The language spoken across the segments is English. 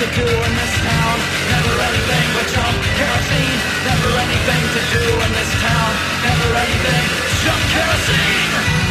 to do in this town. Never anything but junk, kerosene. Never anything to do in this town. Never anything. junk, kerosene.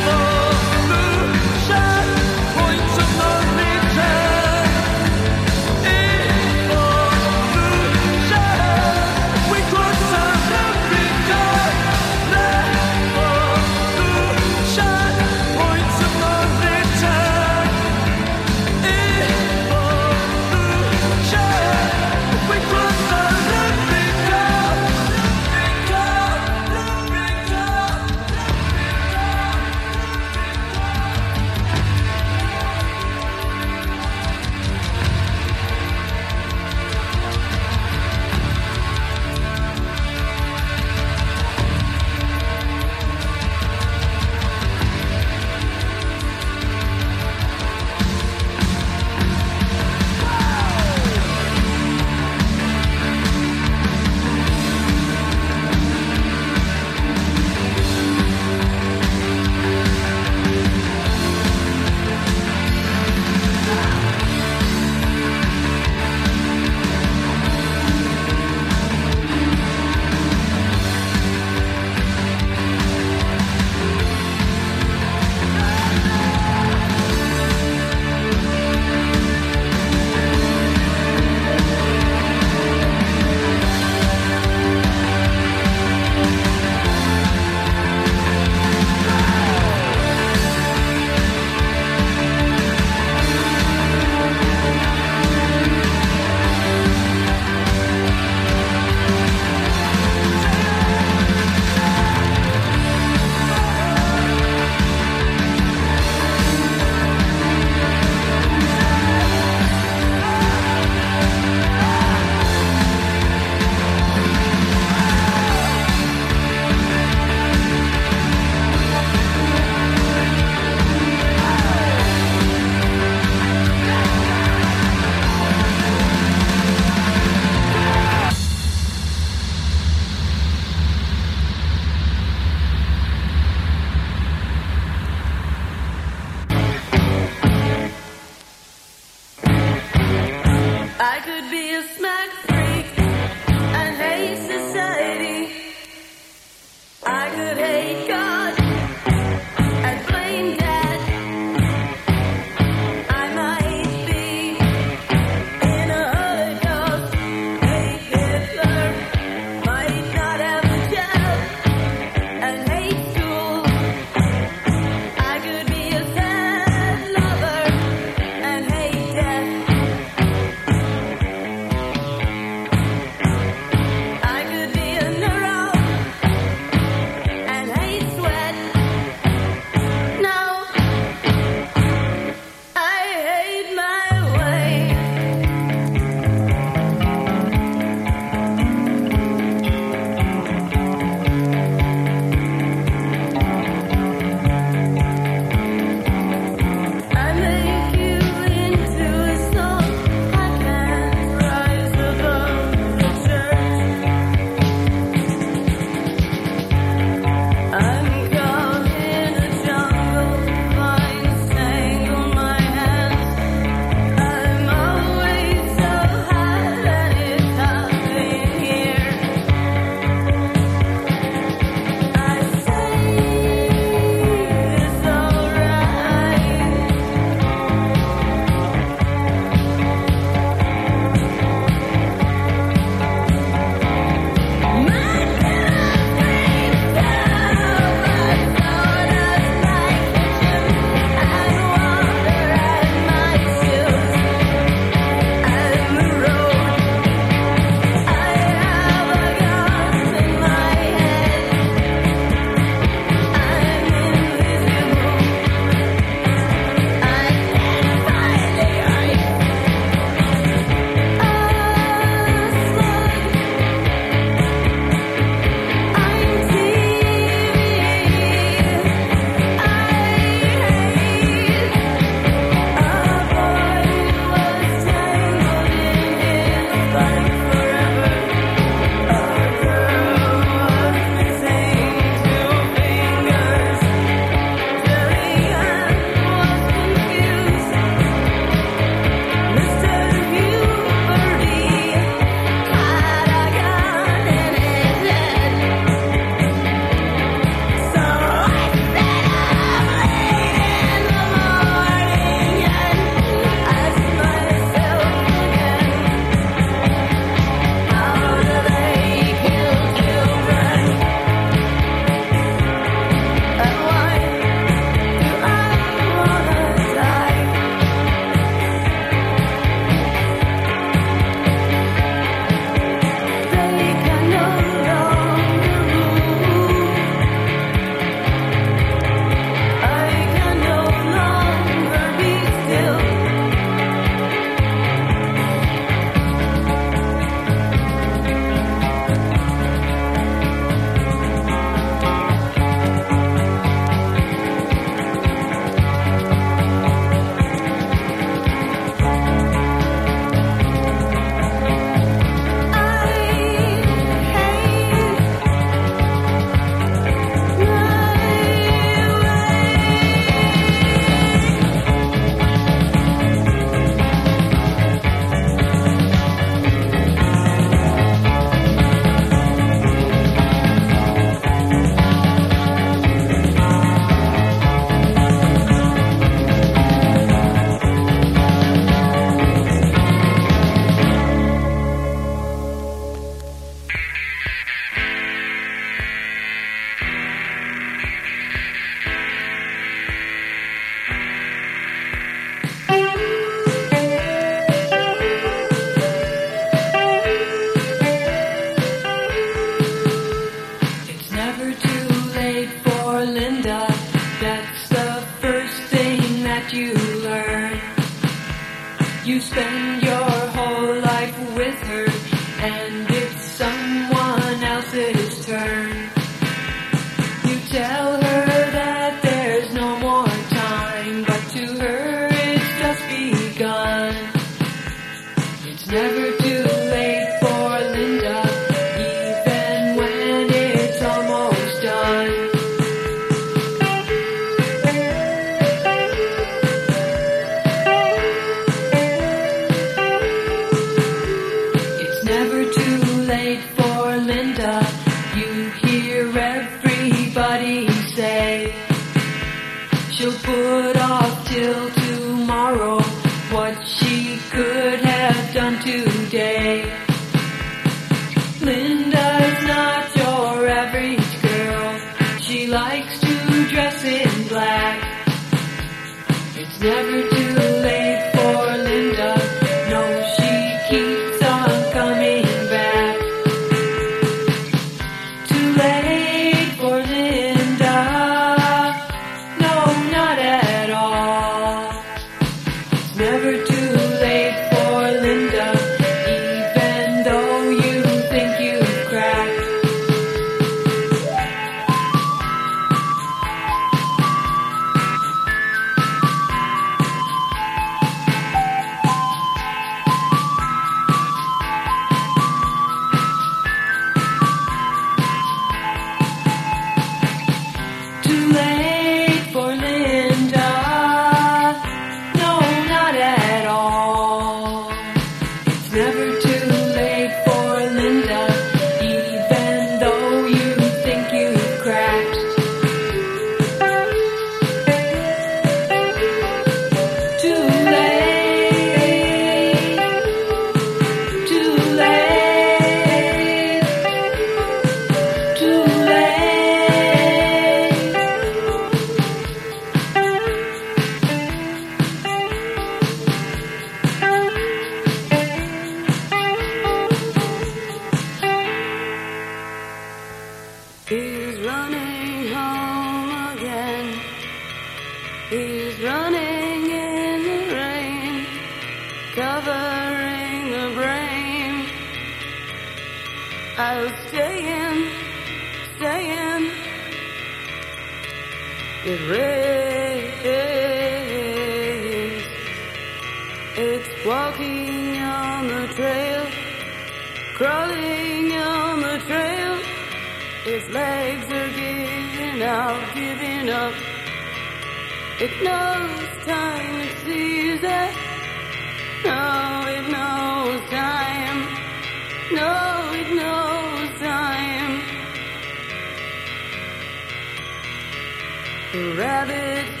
The rabbit's